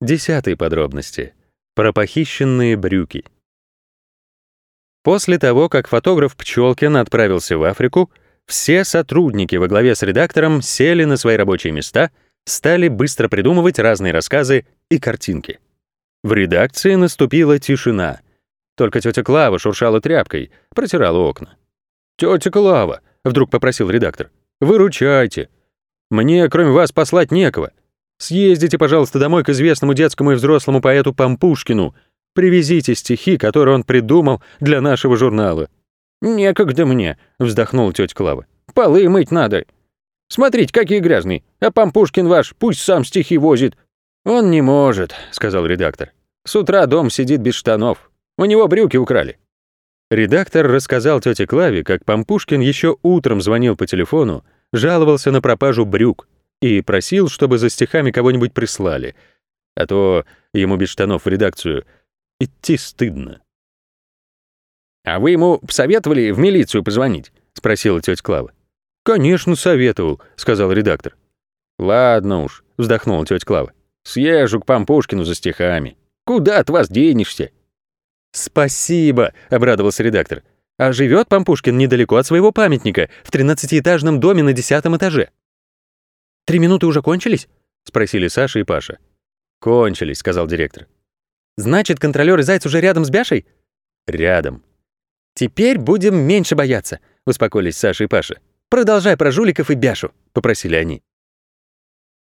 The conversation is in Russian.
Десятые подробности. Про похищенные брюки. После того, как фотограф Пчелкин отправился в Африку, все сотрудники во главе с редактором сели на свои рабочие места, стали быстро придумывать разные рассказы и картинки. В редакции наступила тишина. Только тетя Клава шуршала тряпкой, протирала окна. «Тетя Клава», — вдруг попросил редактор, — «выручайте. Мне, кроме вас, послать некого. Съездите, пожалуйста, домой к известному детскому и взрослому поэту Пампушкину. Привезите стихи, которые он придумал для нашего журнала». «Некогда мне», — вздохнула тетя Клава. «Полы мыть надо. Смотрите, какие грязные. А Пампушкин ваш пусть сам стихи возит». «Он не может», — сказал редактор. «С утра дом сидит без штанов. У него брюки украли». Редактор рассказал тете Клаве, как Пампушкин еще утром звонил по телефону, жаловался на пропажу брюк, и просил, чтобы за стихами кого-нибудь прислали, а то ему без штанов в редакцию идти стыдно. «А вы ему посоветовали в милицию позвонить?» — спросила тетя Клава. «Конечно, советовал», — сказал редактор. «Ладно уж», — вздохнула тетя Клава. «Съезжу к Пампушкину за стихами. Куда от вас денешься?» «Спасибо», — обрадовался редактор. «А живет Пампушкин недалеко от своего памятника, в тринадцатиэтажном доме на десятом этаже». «Три минуты уже кончились?» — спросили Саша и Паша. «Кончились», — сказал директор. «Значит, контролёр и Зайц уже рядом с Бяшей?» «Рядом». «Теперь будем меньше бояться», — успокоились Саша и Паша. «Продолжай про жуликов и Бяшу», — попросили они.